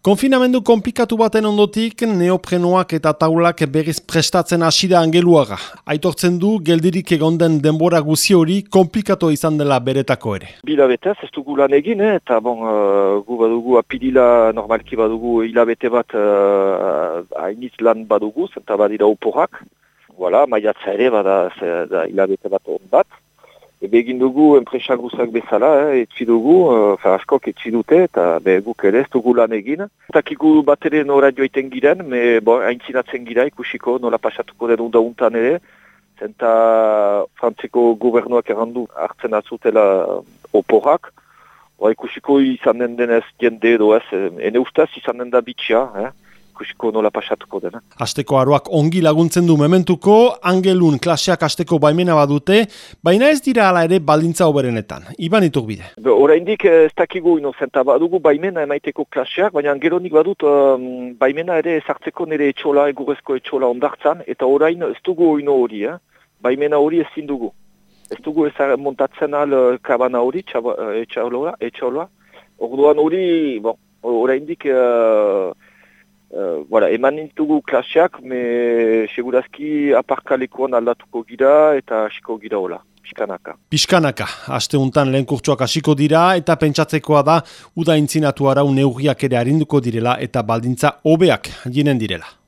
Konfinamendu komplikatu baten ondotik, neoprenoak eta taulak berriz prestatzen hasi da angeluaga. Aitortzen du, geldirik egonden denbora guzi hori komplikatu izan dela beretako ere. Bila betez, ez dugu lan egin, eh? eta bon, uh, gu badugu apilila normalki badugu hilabete bat uh, hainitz lan badugu, zenta badira oporak. Voilà, maiatza ere bada hilabete bat on bat. Ebe egin dugu enpresa guzak bezala, eh, etzi dugu, uh, askok etzi dute, eta guk ere ez dugu lan egin. Takigu bat ere nora joiten giren, me bo, haintzinatzen gira ikusiko nola pasatuko den undauntan ere, zenta frantzeko gobernuak errandu hartzen atzutela oporak, Oa ikusiko izan den denez jende edo ez, ene ustez izan den da bitxia, eh? Ikusiko nola pasatuko dena. Asteko aroak ongi laguntzen du mementuko, angelun klaseak asteko baimena badute, baina ez dira ala ere baldintza oberenetan. Iban ituk bide. Hora indik ez dakigu inozenta badugu baimena emaiteko klaseak, baina angelonik badut um, baimena ere ezartzeko nire etxola, egurezko etxola ondartzan, eta orain ez dugu oino hori, eh? baimena hori ezin dugu. Ez dugu ez montatzen al uh, kabana hori, etxola, etxola. Orduan hori, bon, oraindik... Uh, voilà, eman nintugu klaseak, me segurazki aparkalekuan aldatuko gira eta hasiko gira hola, pixkanaka. Pixkanaka, haste untan lehen kurtsuak hasiko dira eta pentsatzekoa da uda intzinatu arau neurriak ere harinduko direla eta baldintza hobeak jinen direla.